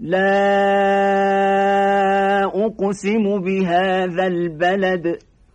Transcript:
لا أقسم بهذا البلد.